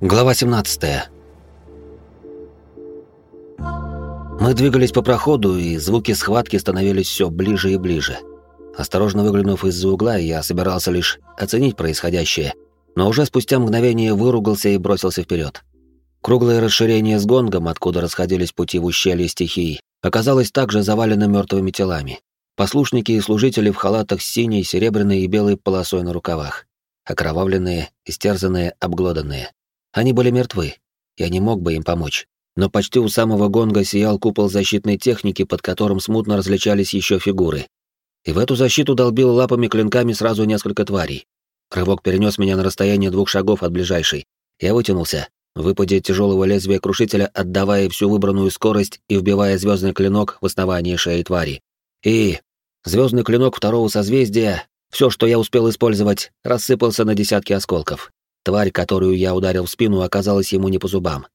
Глава 17. Мы двигались по проходу, и звуки схватки становились все ближе и ближе. Осторожно выглянув из-за угла, я собирался лишь оценить происходящее, но уже спустя мгновение выругался и бросился вперед. Круглое расширение с гонгом, откуда расходились пути в ущелье стихий, оказалось также завалено мертвыми телами. Послушники и служители в халатах с синей, серебряной и белой полосой на рукавах. Окровавленные, истерзанные, обглоданные. Они были мертвы. Я не мог бы им помочь. Но почти у самого гонга сиял купол защитной техники, под которым смутно различались еще фигуры. И в эту защиту долбил лапами-клинками сразу несколько тварей. Рывок перенес меня на расстояние двух шагов от ближайшей. Я вытянулся, выпадя тяжелого лезвия крушителя, отдавая всю выбранную скорость и вбивая звездный клинок в основание шеи твари. И звездный клинок второго созвездия, все, что я успел использовать, рассыпался на десятки осколков. Тварь, которую я ударил в спину, оказалась ему не по зубам.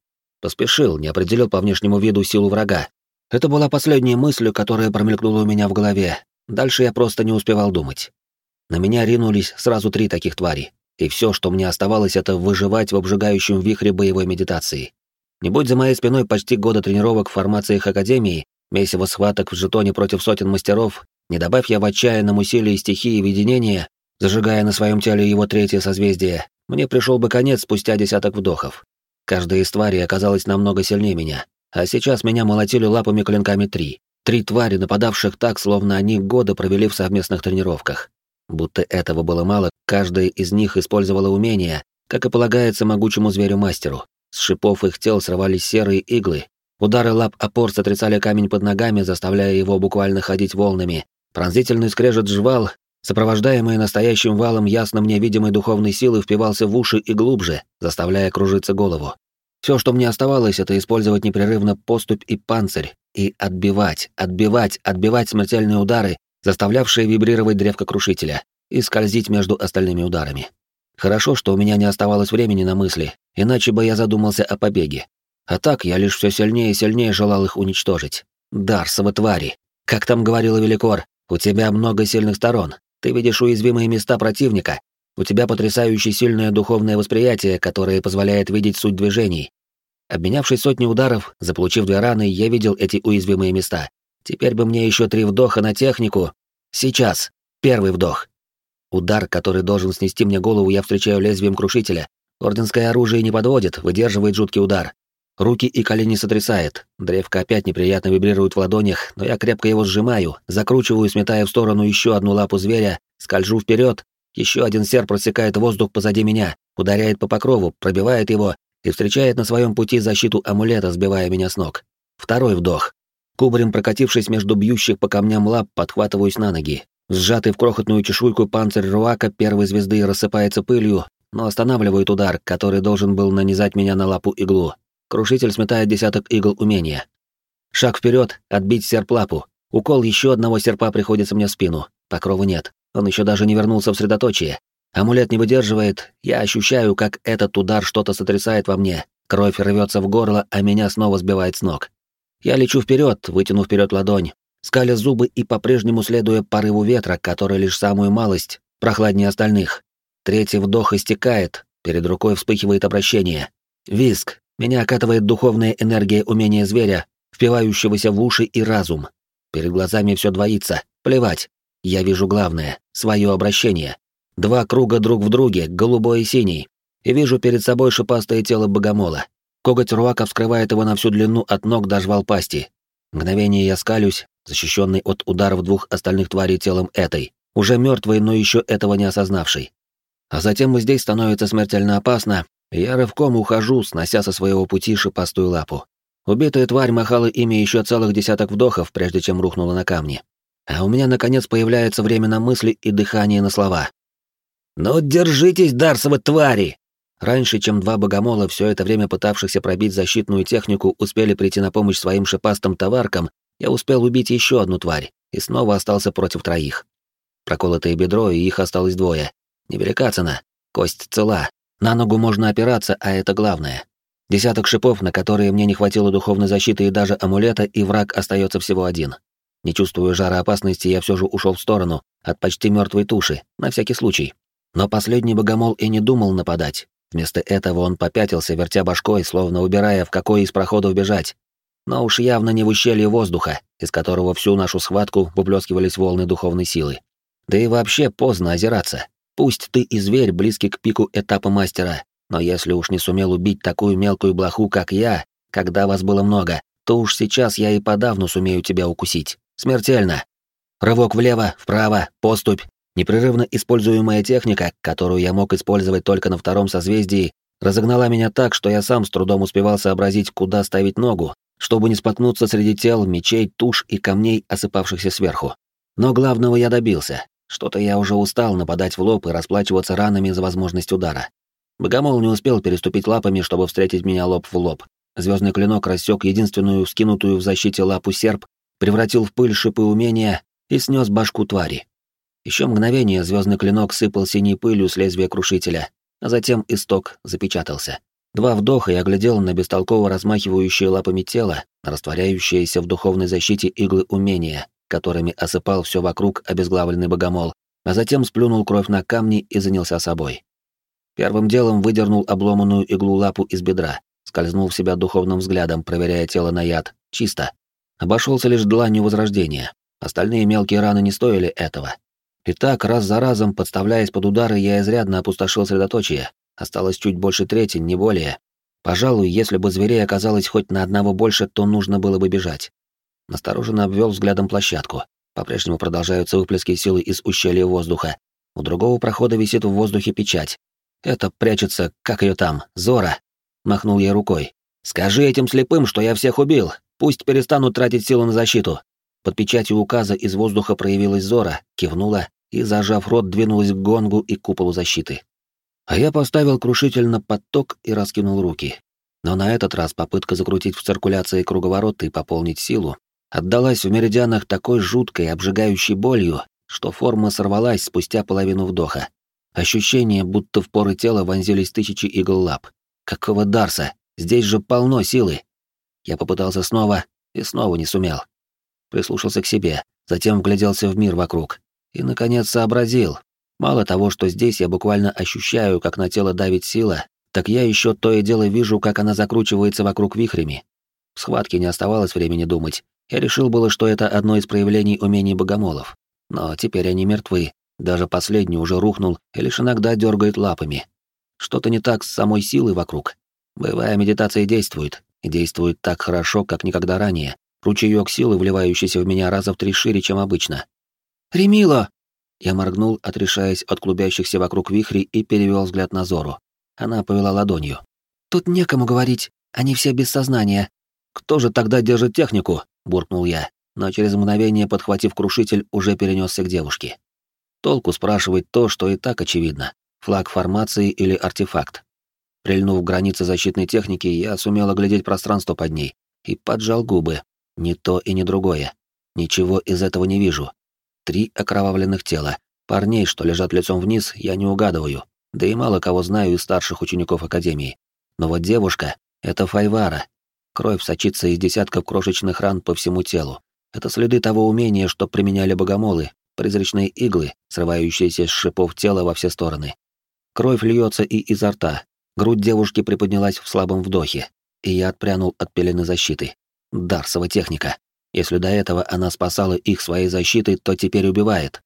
Поспешил, не определил по внешнему виду силу врага. Это была последняя мысль, которая промелькнула у меня в голове. Дальше я просто не успевал думать. На меня ринулись сразу три таких твари, и все, что мне оставалось, это выживать в обжигающем вихре боевой медитации. Не будь за моей спиной почти года тренировок в формациях Академии, месиво схваток в жетоне против сотен мастеров, не добавь я в отчаянном усилии стихии видения, зажигая на своем теле его третье созвездие, мне пришел бы конец спустя десяток вдохов. Каждая из тварей оказалась намного сильнее меня, а сейчас меня молотили лапами-клинками три. Три твари, нападавших так, словно они годы провели в совместных тренировках. Будто этого было мало, каждая из них использовала умения, как и полагается могучему зверю-мастеру. С шипов их тел срывались серые иглы. Удары лап опор сотрясали камень под ногами, заставляя его буквально ходить волнами. Пронзительный скрежет жвал сопровождаемый настоящим валом ясно мне видимой духовной силы, впивался в уши и глубже, заставляя кружиться голову. Все, что мне оставалось, это использовать непрерывно поступь и панцирь, и отбивать, отбивать, отбивать смертельные удары, заставлявшие вибрировать древко крушителя, и скользить между остальными ударами. Хорошо, что у меня не оставалось времени на мысли, иначе бы я задумался о побеге. А так я лишь все сильнее и сильнее желал их уничтожить. Дарсовы твари. Как там говорила Великор, у тебя много сильных сторон, ты видишь уязвимые места противника. У тебя потрясающе сильное духовное восприятие, которое позволяет видеть суть движений. Обменявшись сотней ударов, заполучив две раны, я видел эти уязвимые места. Теперь бы мне еще три вдоха на технику. Сейчас. Первый вдох. Удар, который должен снести мне голову, я встречаю лезвием крушителя. Орденское оружие не подводит, выдерживает жуткий удар. Руки и колени сотрясает. Древко опять неприятно вибрирует в ладонях, но я крепко его сжимаю, закручиваю, сметая в сторону еще одну лапу зверя, скольжу вперед. Еще один серп просекает воздух позади меня, ударяет по покрову, пробивает его и встречает на своем пути защиту амулета, сбивая меня с ног. Второй вдох. Кубарем прокатившись между бьющих по камням лап, подхватываюсь на ноги. Сжатый в крохотную чешуйку панцирь Руака первой звезды рассыпается пылью, но останавливает удар, который должен был нанизать меня на лапу иглу. Крушитель сметает десяток игл умения. Шаг вперед, отбить серп лапу. Укол еще одного серпа приходится мне в спину. Покрова нет. Он еще даже не вернулся в средоточие. Амулет не выдерживает. Я ощущаю, как этот удар что-то сотрясает во мне. Кровь рвется в горло, а меня снова сбивает с ног. Я лечу вперед, вытянув вперед ладонь, скаля зубы и по-прежнему следуя порыву ветра, который лишь самую малость прохладнее остальных. Третий вдох истекает, перед рукой вспыхивает обращение. Виск, меня окатывает духовная энергия умения зверя, впивающегося в уши и разум. Перед глазами все двоится. Плевать. Я вижу главное — свое обращение. Два круга друг в друге, голубой и синий. И вижу перед собой шипастое тело богомола. Коготь Руака вскрывает его на всю длину от ног до жвал пасти. Мгновение я скалюсь, защищенный от ударов двух остальных тварей телом этой, уже мертвой, но еще этого не осознавшей. А затем и здесь становится смертельно опасно, я рывком ухожу, снося со своего пути шипастую лапу. Убитая тварь махала ими еще целых десяток вдохов, прежде чем рухнула на камни. А у меня, наконец, появляется время на мысли и дыхание на слова. «Ну, держитесь, Дарсовы твари!» Раньше, чем два богомола, все это время пытавшихся пробить защитную технику, успели прийти на помощь своим шипастым товаркам, я успел убить еще одну тварь и снова остался против троих. Проколотое бедро, и их осталось двое. Невелика цена, кость цела, на ногу можно опираться, а это главное. Десяток шипов, на которые мне не хватило духовной защиты и даже амулета, и враг остается всего один. Не чувствуя жара опасности, я все же ушел в сторону, от почти мертвой туши, на всякий случай. Но последний богомол и не думал нападать. Вместо этого он попятился, вертя башкой, словно убирая, в какой из проходов бежать. Но уж явно не в ущелье воздуха, из которого всю нашу схватку выплескивались волны духовной силы. Да и вообще поздно озираться. Пусть ты и зверь, близкий к пику этапа мастера, но если уж не сумел убить такую мелкую блоху, как я, когда вас было много, то уж сейчас я и подавно сумею тебя укусить. Смертельно. Рывок влево, вправо, поступь. Непрерывно используемая техника, которую я мог использовать только на втором созвездии, разогнала меня так, что я сам с трудом успевал сообразить, куда ставить ногу, чтобы не споткнуться среди тел, мечей, туш и камней, осыпавшихся сверху. Но главного я добился. Что-то я уже устал нападать в лоб и расплачиваться ранами за возможность удара. Богомол не успел переступить лапами, чтобы встретить меня лоб в лоб. Звездный клинок рассек единственную вскинутую в защите лапу серп, превратил в пыль шипы умения и снес башку твари. Еще мгновение звездный клинок сыпал синей пылью с лезвия крушителя, а затем исток запечатался. Два вдоха и оглядел на бестолково размахивающее лапами тело, растворяющееся в духовной защите иглы умения, которыми осыпал все вокруг обезглавленный богомол, а затем сплюнул кровь на камни и занялся собой. Первым делом выдернул обломанную иглу лапу из бедра, скользнул в себя духовным взглядом, проверяя тело на яд. Чисто. Обошелся лишь дланью возрождения. Остальные мелкие раны не стоили этого. И так, раз за разом, подставляясь под удары, я изрядно опустошил средоточие, Осталось чуть больше трети, не более. Пожалуй, если бы зверей оказалось хоть на одного больше, то нужно было бы бежать. Настороженно обвел взглядом площадку. По-прежнему продолжаются выплески силы из ущелья воздуха. У другого прохода висит в воздухе печать. Это прячется, как ее там, Зора. Махнул ей рукой. Скажи этим слепым, что я всех убил. Пусть перестанут тратить силы на защиту. Под печатью указа из воздуха проявилась Зора, кивнула и, зажав рот, двинулась к гонгу и куполу защиты. А я поставил крушитель на поток и раскинул руки. Но на этот раз попытка закрутить в циркуляции круговорот и пополнить силу отдалась в меридианах такой жуткой, обжигающей болью, что форма сорвалась спустя половину вдоха. Ощущение, будто в поры тела вонзились тысячи игл лап. Какого Дарса? Здесь же полно силы. Я попытался снова и снова не сумел. Прислушался к себе, затем вгляделся в мир вокруг. И, наконец, сообразил, Мало того, что здесь я буквально ощущаю, как на тело давит сила, так я еще то и дело вижу, как она закручивается вокруг вихрями. В схватке не оставалось времени думать. Я решил было, что это одно из проявлений умений богомолов. Но теперь они мертвы. Даже последний уже рухнул и лишь иногда дергает лапами. Что-то не так с самой силой вокруг. Боевая медитация действует, и действует так хорошо, как никогда ранее. Ручеёк силы, вливающийся в меня раза в три шире, чем обычно. «Ремило!» Я моргнул, отрешаясь от клубящихся вокруг вихрей и перевел взгляд на Зору. Она повела ладонью. «Тут некому говорить, они все без сознания». «Кто же тогда держит технику?» — буркнул я, но через мгновение, подхватив крушитель, уже перенесся к девушке. Толку спрашивать то, что и так очевидно. Флаг формации или артефакт. Прильнув к границе защитной техники, я сумел оглядеть пространство под ней и поджал губы. Ни то и ни другое. Ничего из этого не вижу. Три окровавленных тела. Парней, что лежат лицом вниз, я не угадываю. Да и мало кого знаю из старших учеников Академии. Но вот девушка — это Файвара. Кровь сочится из десятков крошечных ран по всему телу. Это следы того умения, что применяли богомолы, призрачные иглы, срывающиеся с шипов тела во все стороны. Кровь льется и изо рта. Грудь девушки приподнялась в слабом вдохе, и я отпрянул от пелены защиты. Дарсова техника. Если до этого она спасала их своей защитой, то теперь убивает.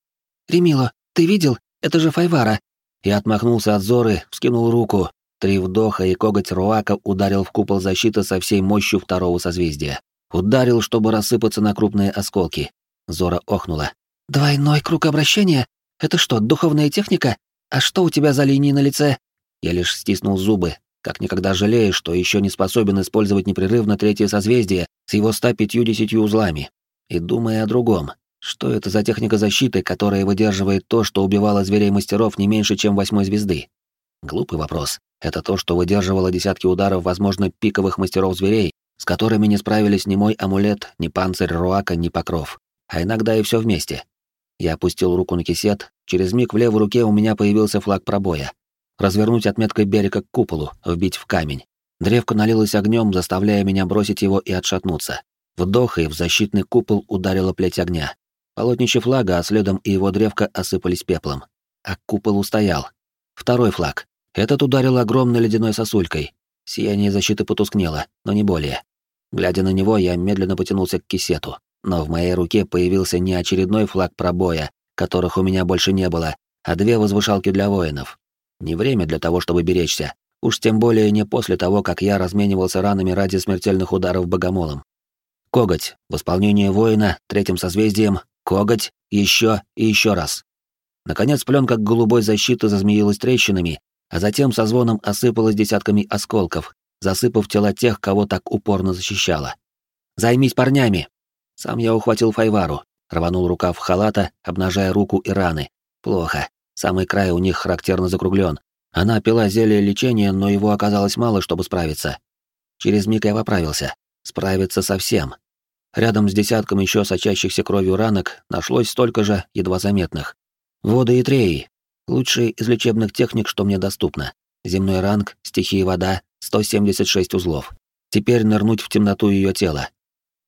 «Ремило, ты видел? Это же Файвара!» Я отмахнулся от Зоры, вскинул руку. Три вдоха, и коготь Руака ударил в купол защиты со всей мощью второго созвездия. Ударил, чтобы рассыпаться на крупные осколки. Зора охнула. «Двойной круг обращения? Это что, духовная техника? А что у тебя за линии на лице?» Я лишь стиснул зубы, как никогда жалею, что еще не способен использовать непрерывно третье созвездие с его 150 узлами. И думая о другом, что это за техника защиты, которая выдерживает то, что убивало зверей-мастеров не меньше, чем восьмой звезды? Глупый вопрос. Это то, что выдерживало десятки ударов, возможно, пиковых мастеров-зверей, с которыми не справились ни мой амулет, ни панцирь Руака, ни покров. А иногда и все вместе. Я опустил руку на кисет, через миг в левой руке у меня появился флаг пробоя, развернуть отметкой берега к куполу, вбить в камень. Древко налилось огнем, заставляя меня бросить его и отшатнуться. Вдох, и в защитный купол ударила плеть огня. Полотнище флага, а следом и его древко осыпались пеплом. А купол устоял. Второй флаг. Этот ударил огромной ледяной сосулькой. Сияние защиты потускнело, но не более. Глядя на него, я медленно потянулся к кисету, но в моей руке появился не очередной флаг пробоя, которых у меня больше не было, а две возвышалки для воинов. Не время для того, чтобы беречься, уж тем более не после того, как я разменивался ранами ради смертельных ударов богомолом. Коготь, восполнение воина, третьим созвездием, коготь, еще и еще раз. Наконец пленка голубой защиты зазмеилась трещинами, а затем со звоном осыпалась десятками осколков, засыпав тела тех, кого так упорно защищала. «Займись парнями!» Сам я ухватил Файвару, рванул рукав халата, обнажая руку и раны. Плохо. Самый край у них характерно закруглен. Она пила зелье лечения, но его оказалось мало, чтобы справиться. Через миг я поправился. Справиться совсем. Рядом с десятком еще сочащихся кровью ранок нашлось столько же, едва заметных. Воды и треи. Лучшие из лечебных техник, что мне доступно. Земной ранг, стихия вода, 176 узлов. Теперь нырнуть в темноту ее тела.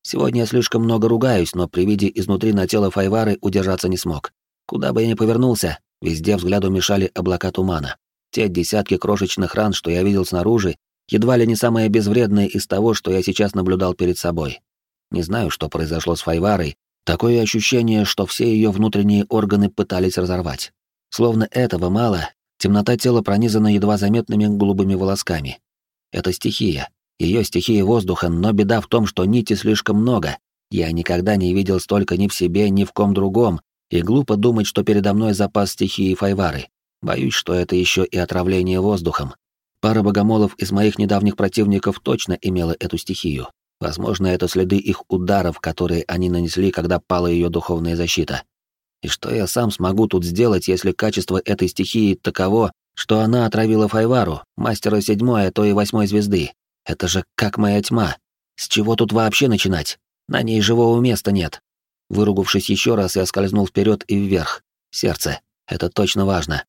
Сегодня я слишком много ругаюсь, но при виде изнутри на тело Файвары удержаться не смог. Куда бы я ни повернулся, везде взгляду мешали облака тумана. Те десятки крошечных ран, что я видел снаружи, едва ли не самые безвредные из того, что я сейчас наблюдал перед собой. Не знаю, что произошло с Файварой, такое ощущение, что все ее внутренние органы пытались разорвать. Словно этого мало, темнота тела пронизана едва заметными голубыми волосками. Это стихия, ее стихия воздуха, но беда в том, что нити слишком много. Я никогда не видел столько ни в себе, ни в ком другом, и глупо думать, что передо мной запас стихии Файвары. Боюсь, что это еще и отравление воздухом. Пара богомолов из моих недавних противников точно имела эту стихию. Возможно, это следы их ударов, которые они нанесли, когда пала ее духовная защита. И что я сам смогу тут сделать, если качество этой стихии таково, что она отравила Файвару, мастера седьмой, а то и восьмой звезды? Это же как моя тьма. С чего тут вообще начинать? На ней живого места нет. Выругавшись еще раз, я скользнул вперед и вверх. Сердце. Это точно важно.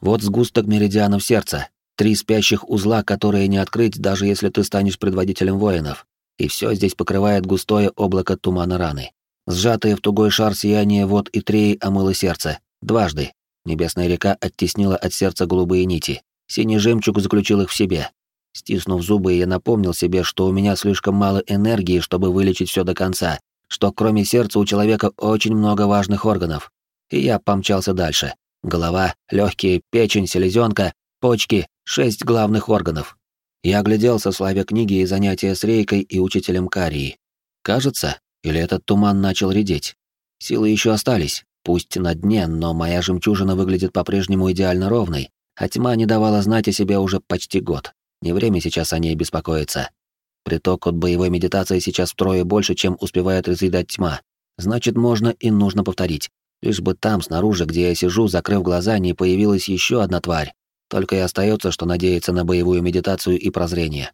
Вот сгусток меридианов сердца. Три спящих узла, которые не открыть, даже если ты станешь предводителем воинов и все здесь покрывает густое облако тумана раны. Сжатое в тугой шар сияние вод и треи омыло сердце. Дважды. Небесная река оттеснила от сердца голубые нити. Синий жемчуг заключил их в себе. Стиснув зубы, я напомнил себе, что у меня слишком мало энергии, чтобы вылечить все до конца, что кроме сердца у человека очень много важных органов. И я помчался дальше. Голова, легкие, печень, селезенка, почки — шесть главных органов. Я огляделся, славя книги и занятия с Рейкой и учителем Карии. Кажется, или этот туман начал редеть. Силы еще остались, пусть на дне, но моя жемчужина выглядит по-прежнему идеально ровной, а тьма не давала знать о себе уже почти год. Не время сейчас о ней беспокоиться. Приток от боевой медитации сейчас втрое больше, чем успевает разъедать тьма. Значит, можно и нужно повторить. Лишь бы там, снаружи, где я сижу, закрыв глаза, не появилась еще одна тварь, только и остается, что надеяться на боевую медитацию и прозрение.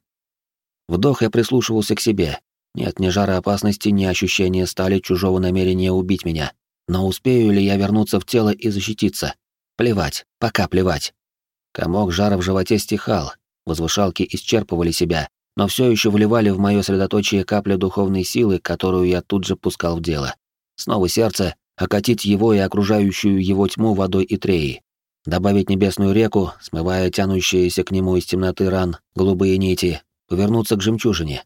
Вдох я прислушивался к себе. Нет ни жара опасности, ни ощущения стали чужого намерения убить меня. Но успею ли я вернуться в тело и защититься? Плевать, пока плевать. Комок жара в животе стихал, возвышалки исчерпывали себя, но все еще вливали в мое средоточие капли духовной силы, которую я тут же пускал в дело. Снова сердце, окатить его и окружающую его тьму водой и треей добавить небесную реку, смывая тянущиеся к нему из темноты ран голубые нити, повернуться к жемчужине.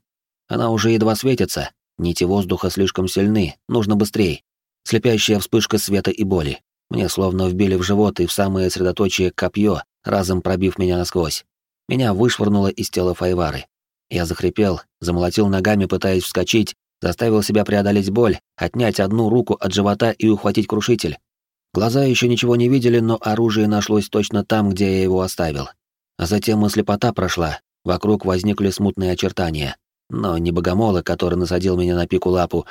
Она уже едва светится, нити воздуха слишком сильны, нужно быстрее. Слепящая вспышка света и боли. Мне словно вбили в живот и в самое средоточие копье, разом пробив меня насквозь. Меня вышвырнуло из тела Файвары. Я захрипел, замолотил ногами, пытаясь вскочить, заставил себя преодолеть боль, отнять одну руку от живота и ухватить крушитель. Глаза еще ничего не видели, но оружие нашлось точно там, где я его оставил. А затем и слепота прошла, вокруг возникли смутные очертания. Но не богомола, который насадил меня на пику лапу,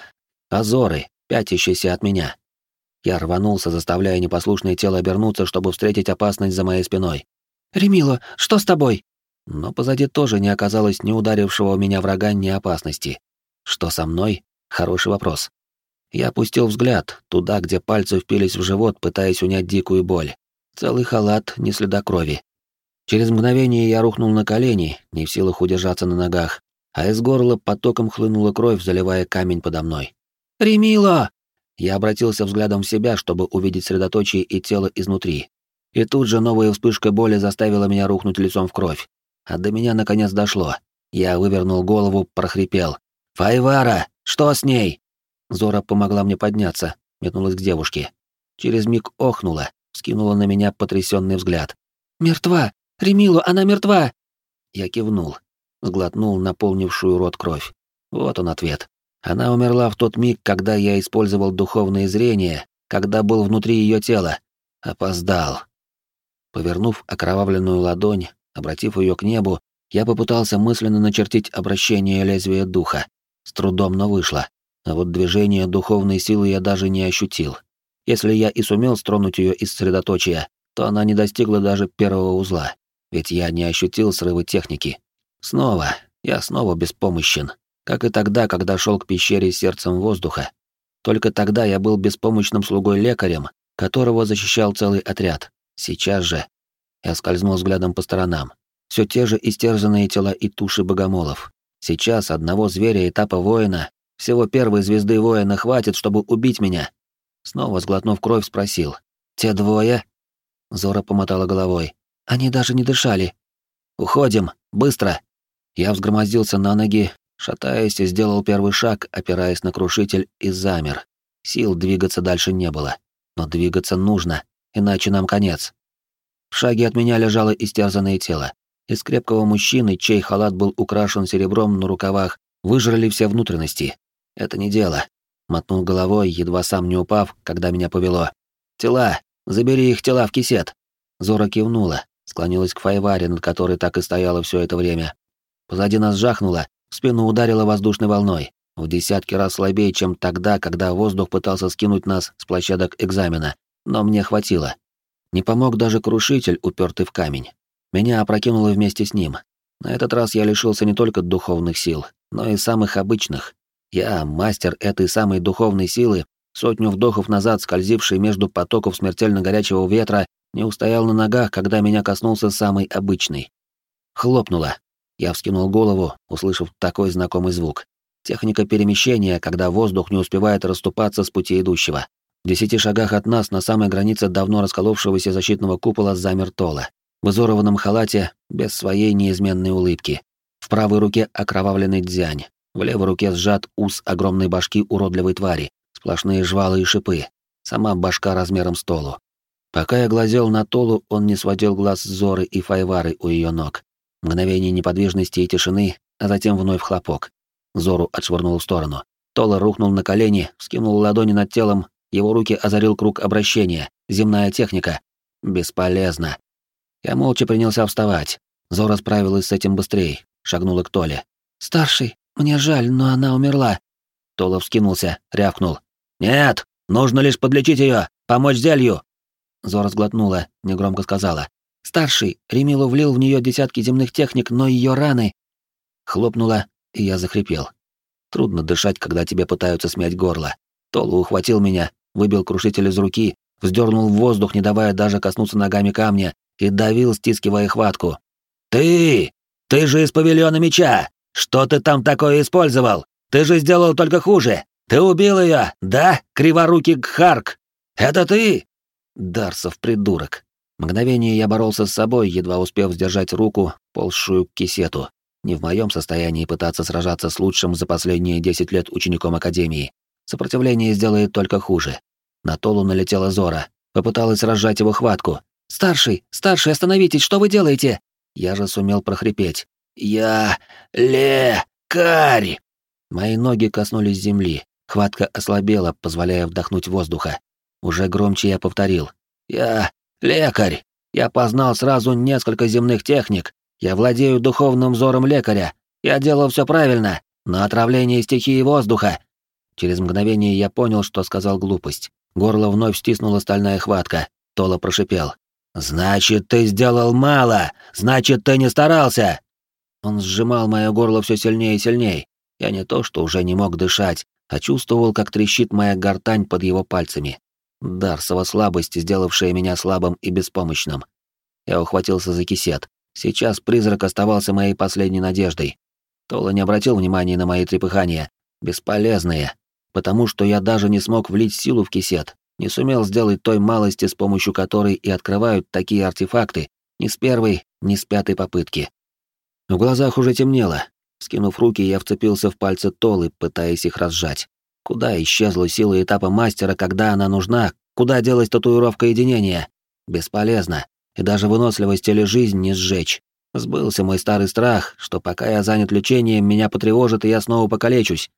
а зоры, пятящиеся от меня. Я рванулся, заставляя непослушное тело обернуться, чтобы встретить опасность за моей спиной. «Ремило, что с тобой?» Но позади тоже не оказалось ни ударившего меня врага, ни опасности. Что со мной? Хороший вопрос. Я опустил взгляд туда, где пальцы впились в живот, пытаясь унять дикую боль. Целый халат, не следа крови. Через мгновение я рухнул на колени, не в силах удержаться на ногах, а из горла потоком хлынула кровь, заливая камень подо мной. «Ремила!» Я обратился взглядом в себя, чтобы увидеть средоточие и тело изнутри. И тут же новая вспышка боли заставила меня рухнуть лицом в кровь. А до меня наконец дошло. Я вывернул голову, прохрипел. «Файвара! Что с ней?» Зора помогла мне подняться, метнулась к девушке. Через миг охнула, скинула на меня потрясенный взгляд. «Мертва! Ремилу, она мертва!» Я кивнул, сглотнул наполнившую рот кровь. Вот он ответ. Она умерла в тот миг, когда я использовал духовное зрение, когда был внутри ее тела. Опоздал. Повернув окровавленную ладонь, обратив ее к небу, я попытался мысленно начертить обращение лезвия духа. С трудом, но вышло. А вот движение духовной силы я даже не ощутил. Если я и сумел стронуть ее из средоточия, то она не достигла даже первого узла. Ведь я не ощутил срывы техники. Снова, я снова беспомощен. Как и тогда, когда шел к пещере сердцем воздуха. Только тогда я был беспомощным слугой-лекарем, которого защищал целый отряд. Сейчас же я скользнул взглядом по сторонам. Все те же истерзанные тела и туши богомолов. Сейчас одного зверя этапа воина, всего первой звезды воина хватит, чтобы убить меня. Снова сглотнув кровь, спросил. «Те двое?» Зора помотала головой. «Они даже не дышали». «Уходим! Быстро!» Я взгромоздился на ноги, шатаясь, сделал первый шаг, опираясь на крушитель, и замер. Сил двигаться дальше не было. Но двигаться нужно, иначе нам конец. В шаге от меня лежало истерзанное тело. Из крепкого мужчины, чей халат был украшен серебром на рукавах, выжрали все внутренности. Это не дело. Мотнул головой, едва сам не упав, когда меня повело. «Тела! Забери их тела в кисет!» Зора кивнула, склонилась к Файваре, над которой так и стояла все это время. Позади нас жахнуло, в спину ударило воздушной волной, в десятки раз слабее, чем тогда, когда воздух пытался скинуть нас с площадок экзамена, но мне хватило. Не помог даже крушитель, упертый в камень. Меня опрокинуло вместе с ним. На этот раз я лишился не только духовных сил, но и самых обычных. Я, мастер этой самой духовной силы, сотню вдохов назад скользивший между потоков смертельно горячего ветра, не устоял на ногах, когда меня коснулся самый обычный. Хлопнуло. Я вскинул голову, услышав такой знакомый звук. Техника перемещения, когда воздух не успевает расступаться с пути идущего. В десяти шагах от нас, на самой границе давно расколовшегося защитного купола, замер Тола. В изорванном халате, без своей неизменной улыбки. В правой руке окровавленный дзянь. В левой руке сжат ус огромной башки уродливой твари. Сплошные жвалы и шипы. Сама башка размером с Толу. Пока я глазел на Толу, он не сводил глаз с Зоры и Файвары у ее ног. Мгновение неподвижности и тишины, а затем вновь хлопок. Зору отшвырнул в сторону. Тола рухнул на колени, скинул ладони над телом его руки озарил круг обращения. Земная техника. Бесполезно. Я молча принялся вставать. Зора справилась с этим быстрее. Шагнула к Толе. «Старший, мне жаль, но она умерла». Тола вскинулся, рявкнул. «Нет, нужно лишь подлечить ее, помочь зелью». Зора сглотнула, негромко сказала. «Старший, Ремилу влил в нее десятки земных техник, но ее раны...» Хлопнула, и я захрипел. Трудно дышать, когда тебе пытаются смять горло. Тола ухватил меня, выбил крушитель из руки, вздернул в воздух, не давая даже коснуться ногами камня, и давил, стискивая хватку. «Ты! Ты же из павильона меча! Что ты там такое использовал? Ты же сделал только хуже! Ты убил ее, да, криворукий Гхарк? Это ты?» Дарсов придурок. Мгновение я боролся с собой, едва успев сдержать руку, ползшую к кисету. Не в моем состоянии пытаться сражаться с лучшим за последние десять лет учеником Академии. Сопротивление сделает только хуже. На Толу налетела Зора. Попыталась разжать его хватку. «Старший! Старший, остановитесь! Что вы делаете?» Я же сумел прохрипеть. «Я... лекарь!» Мои ноги коснулись земли. Хватка ослабела, позволяя вдохнуть воздуха. Уже громче я повторил. «Я... лекарь! Я познал сразу несколько земных техник. Я владею духовным взором лекаря. Я делал все правильно, но отравление стихии воздуха Через мгновение я понял, что сказал глупость. Горло вновь стиснула стальная хватка. Тола прошипел. «Значит, ты сделал мало! Значит, ты не старался!» Он сжимал мое горло все сильнее и сильнее. Я не то, что уже не мог дышать, а чувствовал, как трещит моя гортань под его пальцами. Дарсова слабость, сделавшая меня слабым и беспомощным. Я ухватился за кисет. Сейчас призрак оставался моей последней надеждой. Тола не обратил внимания на мои трепыхания. Бесполезные потому что я даже не смог влить силу в кисет. Не сумел сделать той малости, с помощью которой и открывают такие артефакты, ни с первой, ни с пятой попытки. В глазах уже темнело. Скинув руки, я вцепился в пальцы Толы, пытаясь их разжать. Куда исчезла сила этапа мастера, когда она нужна? Куда делась татуировка единения? Бесполезно. И даже выносливость или жизнь не сжечь. Сбылся мой старый страх, что пока я занят лечением, меня потревожит, и я снова покалечусь.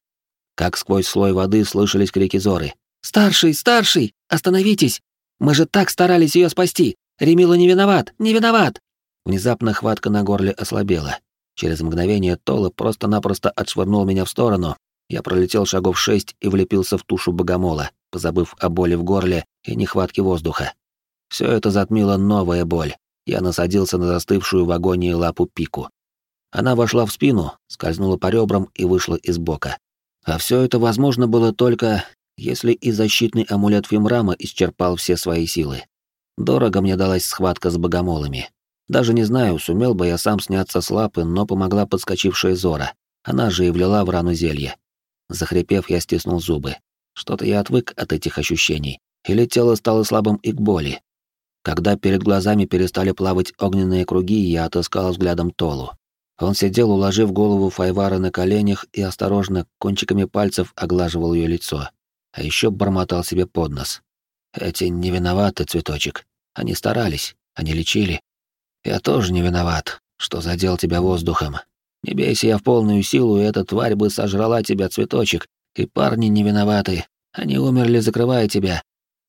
Как сквозь слой воды слышались крики Зоры. «Старший, старший! Остановитесь! Мы же так старались ее спасти! Ремила не виноват! Не виноват!» Внезапно хватка на горле ослабела. Через мгновение Тола просто-напросто отшвырнул меня в сторону. Я пролетел шагов шесть и влепился в тушу богомола, позабыв о боли в горле и нехватке воздуха. Все это затмило новая боль, я насадился на застывшую в агонии лапу пику. Она вошла в спину, скользнула по ребрам и вышла из бока. А все это возможно было только, если и защитный амулет Фимрама исчерпал все свои силы. Дорого мне далась схватка с богомолами. Даже не знаю, сумел бы я сам сняться с лапы, но помогла подскочившая Зора. Она же и влила в рану зелье. Захрипев, я стиснул зубы. Что-то я отвык от этих ощущений. Или тело стало слабым и к боли. Когда перед глазами перестали плавать огненные круги, я отыскал взглядом Толу. Он сидел, уложив голову Файвара на коленях и осторожно кончиками пальцев оглаживал ее лицо. А еще бормотал себе под нос. «Эти не виноваты, цветочек. Они старались, они лечили. Я тоже не виноват, что задел тебя воздухом. Не бейся я в полную силу, и эта тварь бы сожрала тебя, цветочек. И парни не виноваты. Они умерли, закрывая тебя.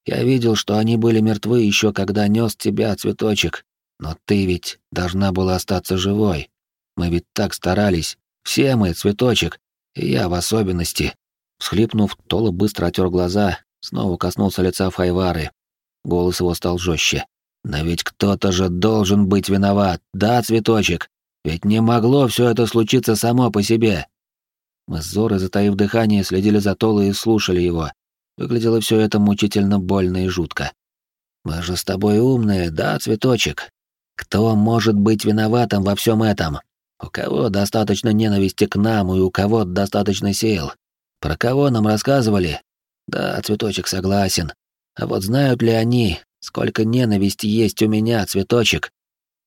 Я видел, что они были мертвы еще когда нес тебя, цветочек. Но ты ведь должна была остаться живой. Мы ведь так старались. Все мы, цветочек. И я в особенности. Всхлипнув, Тола быстро отер глаза, снова коснулся лица Файвары. Голос его стал жестче. Но ведь кто-то же должен быть виноват, да, цветочек? Ведь не могло все это случиться само по себе. Мы с Зорой, затаив дыхание, следили за Толой и слушали его. Выглядело все это мучительно больно и жутко. «Мы же с тобой умные, да, цветочек? Кто может быть виноватым во всем этом? У кого достаточно ненависти к нам и у кого достаточно сил? Про кого нам рассказывали? Да, цветочек согласен. А вот знают ли они, сколько ненависти есть у меня, цветочек?»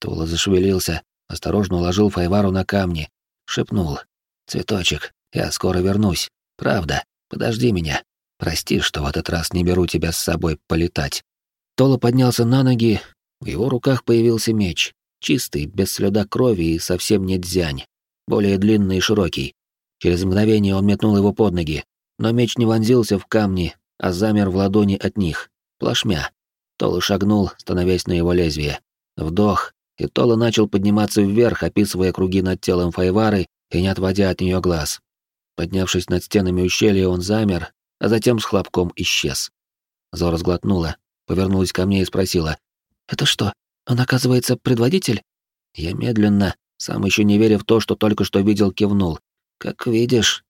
Тула зашевелился, осторожно уложил Файвару на камни, шепнул. «Цветочек, я скоро вернусь. Правда, подожди меня. Прости, что в этот раз не беру тебя с собой полетать. Тола поднялся на ноги, в его руках появился меч, чистый, без следа крови и совсем не дзянь, более длинный и широкий. Через мгновение он метнул его под ноги, но меч не вонзился в камни, а замер в ладони от них, плашмя. Тола шагнул, становясь на его лезвие. Вдох, и Тола начал подниматься вверх, описывая круги над телом Файвары и не отводя от нее глаз. Поднявшись над стенами ущелья, он замер, а затем с хлопком исчез. Зора сглотнула, повернулась ко мне и спросила. «Это что, он, оказывается, предводитель?» Я медленно, сам еще не веря в то, что только что видел, кивнул. «Как видишь».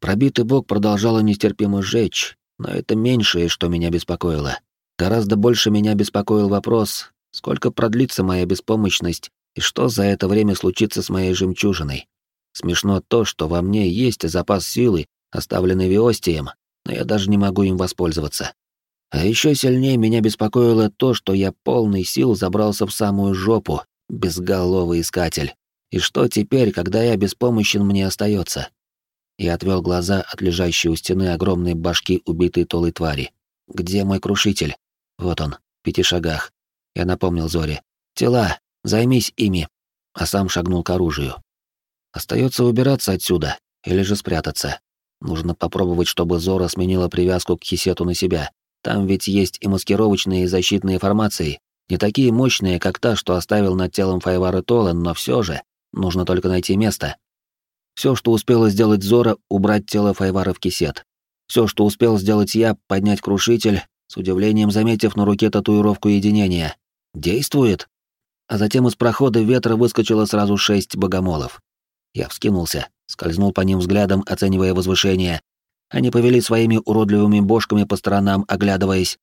Пробитый бок продолжало нестерпимо жечь, но это меньшее, что меня беспокоило. Гораздо больше меня беспокоил вопрос, сколько продлится моя беспомощность и что за это время случится с моей жемчужиной. Смешно то, что во мне есть запас силы, оставленный Виостием, но я даже не могу им воспользоваться. А еще сильнее меня беспокоило то, что я полный сил забрался в самую жопу, безголовый искатель. И что теперь, когда я беспомощен, мне остается? Я отвел глаза от лежащей у стены огромной башки убитой толой твари. Где мой крушитель? Вот он, в пяти шагах. Я напомнил Зоре. Тела, займись ими. А сам шагнул к оружию. Остается убираться отсюда или же спрятаться. Нужно попробовать, чтобы Зора сменила привязку к Хисету на себя. Там ведь есть и маскировочные и защитные формации, не такие мощные, как та, что оставил над телом Файвара Толан, но все же нужно только найти место. Все, что успела сделать Зора, убрать тело Файвара в кисет. Все, что успел сделать я, поднять крушитель, с удивлением заметив на руке татуировку единения. Действует? А затем из прохода ветра выскочило сразу шесть богомолов. Я вскинулся, скользнул по ним взглядом, оценивая возвышение. Они повели своими уродливыми бошками по сторонам, оглядываясь.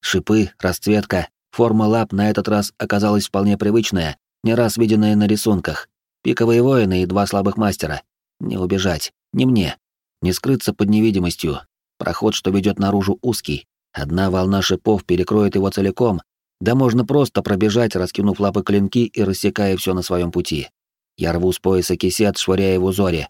Шипы, расцветка, форма лап на этот раз оказалась вполне привычная, не раз виденная на рисунках. Пиковые воины и два слабых мастера. Не убежать, не мне. Не скрыться под невидимостью. Проход, что ведет наружу, узкий. Одна волна шипов перекроет его целиком, да можно просто пробежать, раскинув лапы клинки и рассекая все на своем пути. Я рву с пояса кисет, швыряя его Зоре.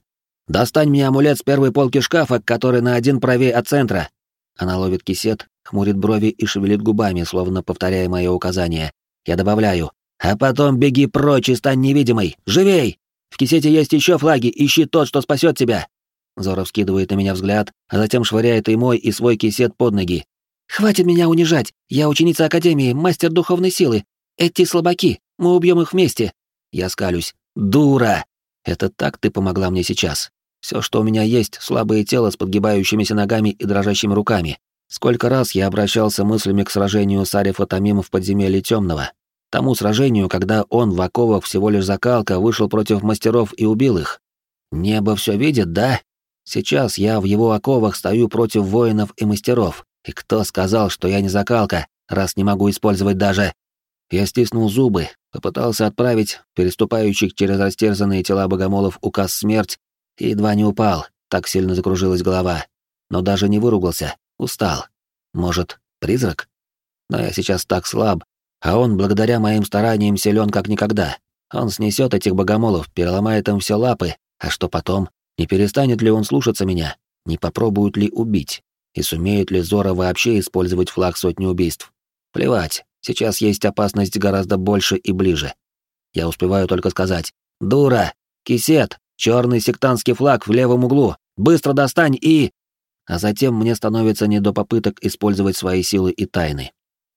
«Достань мне амулет с первой полки шкафа, который на один правее от центра!» Она ловит кисет, хмурит брови и шевелит губами, словно повторяя мое указание. Я добавляю. «А потом беги прочь и стань невидимой! Живей! В кисете есть еще флаги, ищи тот, что спасет тебя!» Зора вскидывает на меня взгляд, а затем швыряет и мой, и свой кисет под ноги. «Хватит меня унижать! Я ученица Академии, мастер духовной силы! Эти слабаки! Мы убьем их вместе!» Я скалюсь. «Дура! Это так ты помогла мне сейчас. Все, что у меня есть, слабое тело с подгибающимися ногами и дрожащими руками. Сколько раз я обращался мыслями к сражению с Арифа в подземелье Темного. Тому сражению, когда он в оковах всего лишь закалка вышел против мастеров и убил их. Небо все видит, да? Сейчас я в его оковах стою против воинов и мастеров. И кто сказал, что я не закалка, раз не могу использовать даже... Я стиснул зубы, попытался отправить переступающих через растерзанные тела богомолов указ смерть и едва не упал, так сильно закружилась голова. Но даже не выругался, устал. Может, призрак? Но я сейчас так слаб, а он, благодаря моим стараниям, силен как никогда. Он снесет этих богомолов, переломает им все лапы, а что потом? Не перестанет ли он слушаться меня? Не попробуют ли убить? И сумеет ли Зора вообще использовать флаг сотни убийств? Плевать, сейчас есть опасность гораздо больше и ближе. Я успеваю только сказать «Дура! Кисет! Черный сектантский флаг в левом углу! Быстро достань и...» А затем мне становится не до попыток использовать свои силы и тайны.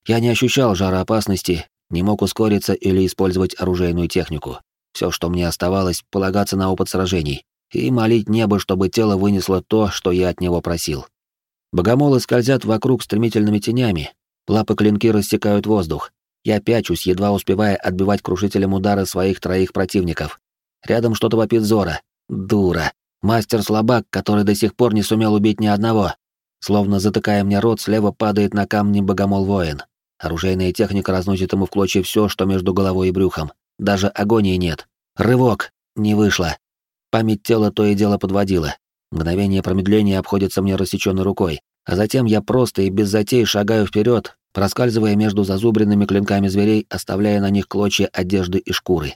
Я не ощущал жара опасности, не мог ускориться или использовать оружейную технику. Все, что мне оставалось, полагаться на опыт сражений и молить небо, чтобы тело вынесло то, что я от него просил. Богомолы скользят вокруг стремительными тенями, лапы-клинки рассекают воздух. Я пячусь, едва успевая отбивать крушителем удары своих троих противников. Рядом что-то вопит Зора. Дура. Мастер-слабак, который до сих пор не сумел убить ни одного. Словно затыкая мне рот, слева падает на камни богомол-воин. Оружейная техника разносит ему в клочья все, что между головой и брюхом. Даже агонии нет. Рывок. Не вышло. Память тела то и дело подводила. Мгновение промедления обходится мне рассеченной рукой, а затем я просто и без затей шагаю вперед, проскальзывая между зазубренными клинками зверей, оставляя на них клочья одежды и шкуры.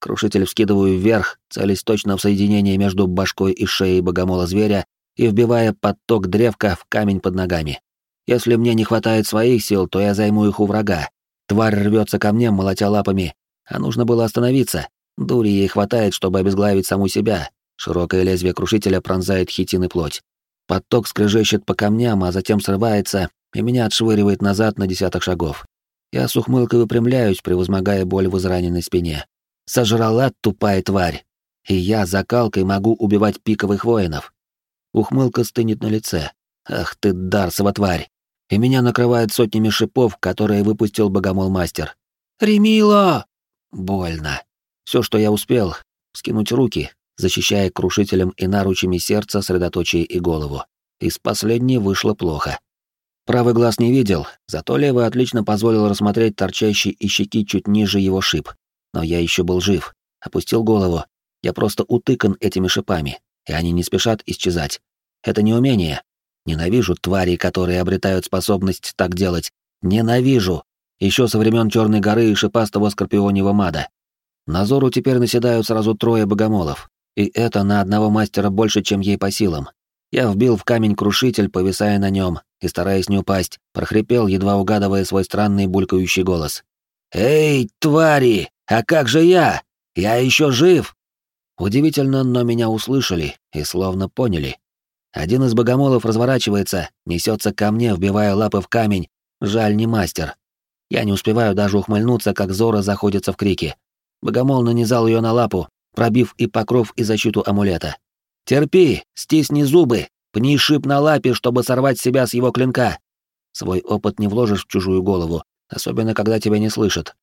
Крушитель вскидываю вверх, целясь точно в соединение между башкой и шеей богомола зверя и вбивая подток древка в камень под ногами. Если мне не хватает своих сил, то я займу их у врага. Тварь рвется ко мне, молотя лапами, а нужно было остановиться. Дури ей хватает, чтобы обезглавить саму себя, Широкое лезвие крушителя пронзает хитин и плоть. Поток скрежещет по камням, а затем срывается, и меня отшвыривает назад на десяток шагов. Я с ухмылкой выпрямляюсь, превозмогая боль в израненной спине. Сожрала тупая тварь. И я закалкой могу убивать пиковых воинов. Ухмылка стынет на лице. Ах ты, Дарсова тварь! И меня накрывает сотнями шипов, которые выпустил богомол-мастер. «Ремило!» Больно. Все, что я успел, скинуть руки, защищая крушителем и наручами сердца, средоточие и голову. Из последней вышло плохо. Правый глаз не видел, зато левый отлично позволил рассмотреть торчащий из щеки чуть ниже его шип. Но я еще был жив. Опустил голову. Я просто утыкан этими шипами, и они не спешат исчезать. Это не умение. Ненавижу твари, которые обретают способность так делать. Ненавижу. Еще со времен Черной горы и шипастого скорпионьего мада. На Зору теперь наседают сразу трое богомолов, и это на одного мастера больше, чем ей по силам. Я вбил в камень крушитель, повисая на нем, и, стараясь не упасть, прохрипел, едва угадывая свой странный булькающий голос. «Эй, твари! А как же я? Я еще жив!» Удивительно, но меня услышали и словно поняли. Один из богомолов разворачивается, несется ко мне, вбивая лапы в камень. Жаль, не мастер. Я не успеваю даже ухмыльнуться, как Зора заходится в крики. Богомол нанизал ее на лапу, пробив и покров, и защиту амулета. «Терпи, стисни зубы, пни шип на лапе, чтобы сорвать себя с его клинка». Свой опыт не вложишь в чужую голову, особенно когда тебя не слышат.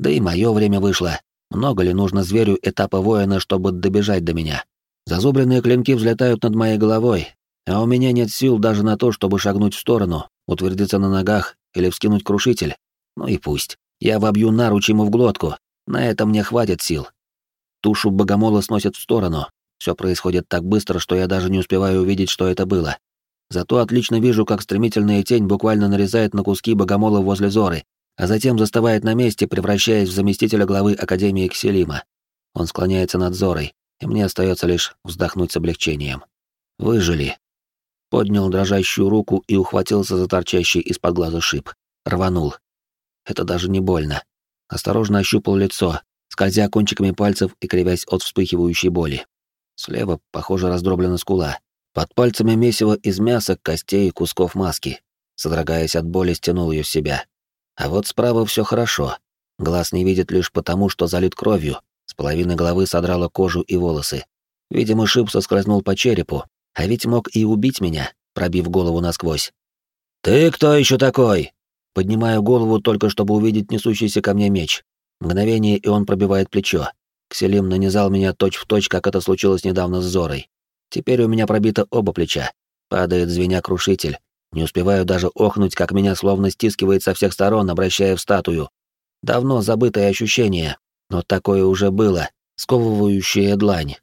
Да и мое время вышло. Много ли нужно зверю этапа воина, чтобы добежать до меня? Зазубренные клинки взлетают над моей головой, а у меня нет сил даже на то, чтобы шагнуть в сторону, утвердиться на ногах или вскинуть крушитель. Ну и пусть. Я вобью наруч ему в глотку. На это мне хватит сил. Тушу богомола сносят в сторону. Все происходит так быстро, что я даже не успеваю увидеть, что это было. Зато отлично вижу, как стремительная тень буквально нарезает на куски богомола возле Зоры, а затем застывает на месте, превращаясь в заместителя главы Академии Кселима. Он склоняется над Зорой, и мне остается лишь вздохнуть с облегчением. Выжили. Поднял дрожащую руку и ухватился за торчащий из-под глаза шип. Рванул. Это даже не больно. Осторожно ощупал лицо, скользя кончиками пальцев и кривясь от вспыхивающей боли. Слева, похоже, раздроблена скула. Под пальцами месиво из мяса, костей и кусков маски. Содрогаясь от боли, стянул ее с себя. А вот справа все хорошо. Глаз не видит лишь потому, что залит кровью. С половины головы содрало кожу и волосы. Видимо, шип соскользнул по черепу, а ведь мог и убить меня, пробив голову насквозь. «Ты кто еще такой?» Поднимаю голову только чтобы увидеть несущийся ко мне меч. Мгновение, и он пробивает плечо. Кселим нанизал меня точь-в-точь, точь, как это случилось недавно с Зорой. Теперь у меня пробито оба плеча. Падает звеня крушитель. Не успеваю даже охнуть, как меня словно стискивает со всех сторон, обращая в статую. Давно забытое ощущение, но такое уже было, сковывающая длань.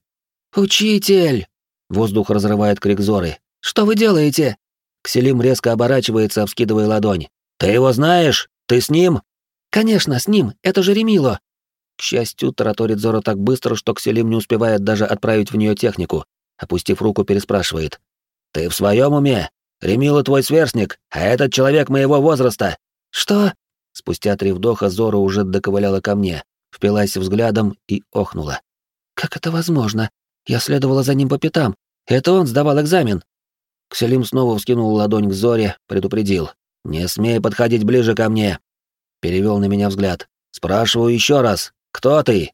«Учитель!» Воздух разрывает крик Зоры. «Что вы делаете?» Кселим резко оборачивается, вскидывая ладонь. «Ты его знаешь? Ты с ним?» «Конечно, с ним. Это же Ремило». К счастью, тараторит Зора так быстро, что Кселим не успевает даже отправить в нее технику. Опустив руку, переспрашивает. «Ты в своем уме? Ремило твой сверстник, а этот человек моего возраста». «Что?» Спустя три вдоха Зора уже доковыляла ко мне, впилась взглядом и охнула. «Как это возможно? Я следовала за ним по пятам. Это он сдавал экзамен». Кселим снова вскинул ладонь к Зоре, предупредил. «Не смей подходить ближе ко мне!» Перевел на меня взгляд. «Спрашиваю еще раз. Кто ты?»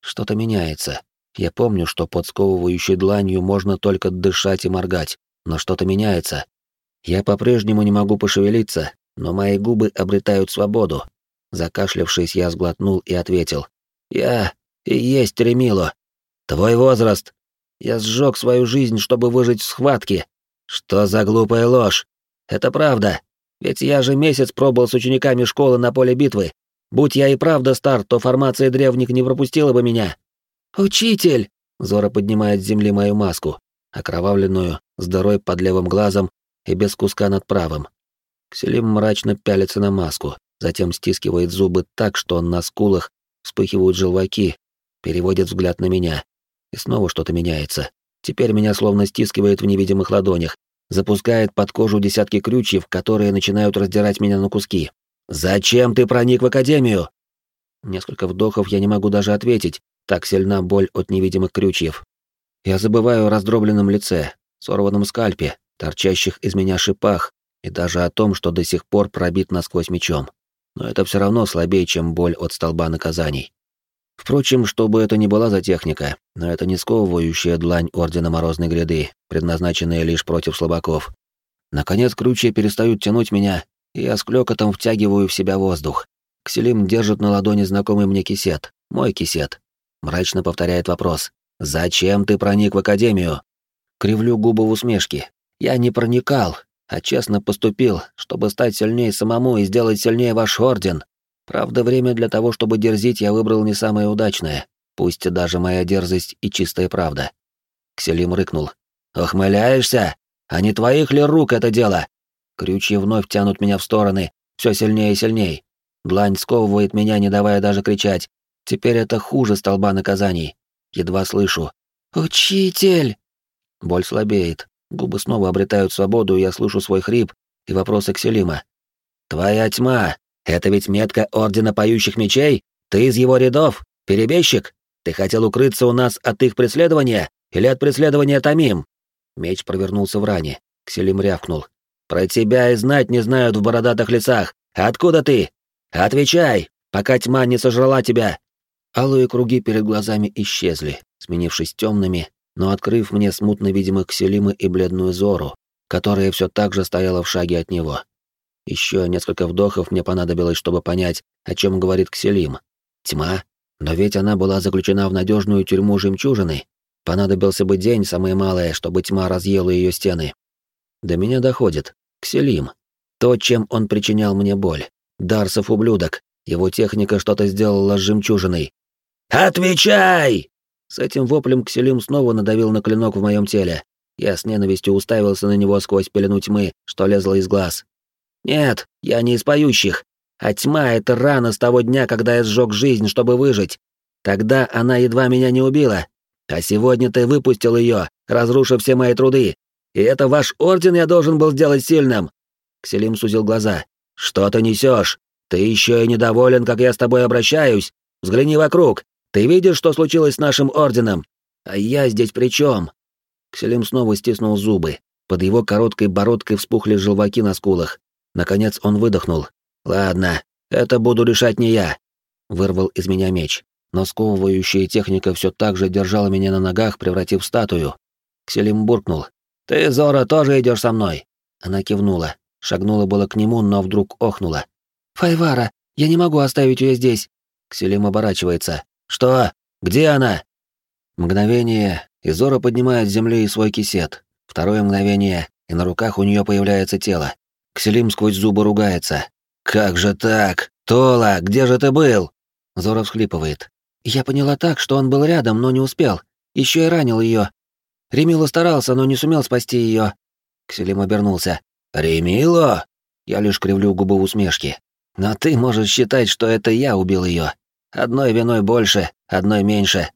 Что-то меняется. Я помню, что под сковывающей дланью можно только дышать и моргать, но что-то меняется. Я по-прежнему не могу пошевелиться, но мои губы обретают свободу. Закашлявшись, я сглотнул и ответил. «Я и есть Ремило. Твой возраст. Я сжег свою жизнь, чтобы выжить в схватке. Что за глупая ложь? Это правда. Ведь я же месяц пробыл с учениками школы на поле битвы. Будь я и правда стар, то формация древних не пропустила бы меня. Учитель! Зора поднимает с земли мою маску, окровавленную, с дырой под левым глазом и без куска над правым. Кселим мрачно пялится на маску, затем стискивает зубы так, что на скулах вспыхивают желваки, переводит взгляд на меня. И снова что-то меняется. Теперь меня словно стискивает в невидимых ладонях, запускает под кожу десятки крючьев, которые начинают раздирать меня на куски. «Зачем ты проник в Академию?» Несколько вдохов я не могу даже ответить, так сильна боль от невидимых крючьев. Я забываю о раздробленном лице, сорванном скальпе, торчащих из меня шипах, и даже о том, что до сих пор пробит насквозь мечом. Но это все равно слабее, чем боль от столба наказаний. Впрочем, что бы это ни была за техника, но это не сковывающая длань Ордена Морозной Гряды, предназначенная лишь против слабаков. Наконец крючья перестают тянуть меня, и я с клёкотом втягиваю в себя воздух. Кселим держит на ладони знакомый мне кисет, мой кисет. Мрачно повторяет вопрос. «Зачем ты проник в Академию?» Кривлю губы в усмешке. «Я не проникал, а честно поступил, чтобы стать сильнее самому и сделать сильнее ваш Орден. Правда, время для того, чтобы дерзить, я выбрал не самое удачное, пусть даже моя дерзость и чистая правда. Кселим рыкнул. «Ухмыляешься? А не твоих ли рук это дело?» Крючья вновь тянут меня в стороны, все сильнее и сильнее. Длань сковывает меня, не давая даже кричать. Теперь это хуже столба наказаний. Едва слышу. «Учитель!» Боль слабеет. Губы снова обретают свободу, и я слышу свой хрип и вопросы Кселима. «Твоя тьма! Это ведь метка Ордена Поющих Мечей? Ты из его рядов? Перебежчик? Ты хотел укрыться у нас от их преследования или от преследования Тамим?» Меч провернулся в ране. Кселим рявкнул. «Про тебя и знать не знают в бородатых лицах. Откуда ты? Отвечай, пока тьма не сожрала тебя!» Алые круги перед глазами исчезли, сменившись темными, но открыв мне смутно видимых Кселима и бледную Зору, которая все так же стояла в шаге от него. Еще несколько вдохов мне понадобилось, чтобы понять, о чем говорит Кселим. Тьма? Но ведь она была заключена в надежную тюрьму жемчужины. Понадобился бы день, самое малое, чтобы тьма разъела ее стены. До меня доходит. Кселим. То, чем он причинял мне боль. Дарсов ублюдок. Его техника что-то сделала с жемчужиной. «Отвечай!» С этим воплем Кселим снова надавил на клинок в моем теле. Я с ненавистью уставился на него сквозь пелену тьмы, что лезла из глаз. «Нет, я не из поющих. А тьма — это рана с того дня, когда я сжег жизнь, чтобы выжить. Тогда она едва меня не убила. А сегодня ты выпустил ее, разрушив все мои труды. И это ваш орден я должен был сделать сильным. Кселим сузил глаза. Что ты несешь? Ты еще и недоволен, как я с тобой обращаюсь? Взгляни вокруг. Ты видишь, что случилось с нашим орденом? А я здесь при чем? Кселим снова стиснул зубы. Под его короткой бородкой вспухли желваки на скулах. Наконец он выдохнул. «Ладно, это буду решать не я», — вырвал из меня меч. Но сковывающая техника все так же держала меня на ногах, превратив в статую. Кселим буркнул. «Ты, Зора, тоже идешь со мной?» Она кивнула. Шагнула было к нему, но вдруг охнула. «Файвара, я не могу оставить ее здесь!» Кселим оборачивается. «Что? Где она?» Мгновение, и Зора поднимает с земли свой кисет. Второе мгновение, и на руках у нее появляется тело. Кселим сквозь зубы ругается. «Как же так? Тола, где же ты был?» Зора всхлипывает. «Я поняла так, что он был рядом, но не успел. Еще и ранил ее. Ремило старался, но не сумел спасти ее. Кселим обернулся. «Ремило?» Я лишь кривлю губы в усмешке. «Но ты можешь считать, что это я убил ее. Одной виной больше, одной меньше».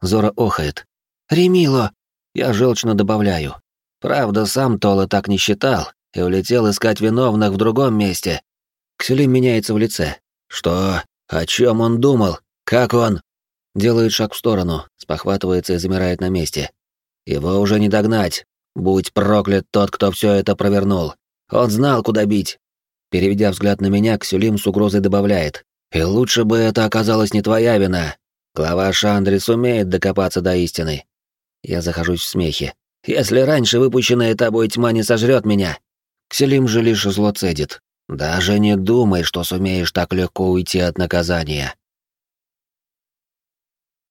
Зора охает. «Ремило!» Я желчно добавляю. Правда, сам Тола так не считал и улетел искать виновных в другом месте. Кселим меняется в лице. Что? О чем он думал? Как он? Делает шаг в сторону, спохватывается и замирает на месте. Его уже не догнать. Будь проклят тот, кто все это провернул. Он знал, куда бить. Переведя взгляд на меня, Ксюлим с угрозой добавляет. И лучше бы это оказалось не твоя вина. Глава Шандри сумеет докопаться до истины. Я захожусь в смехе. Если раньше выпущенная тобой тьма не сожрет меня. Кселим же лишь зло цедит. Даже не думай, что сумеешь так легко уйти от наказания.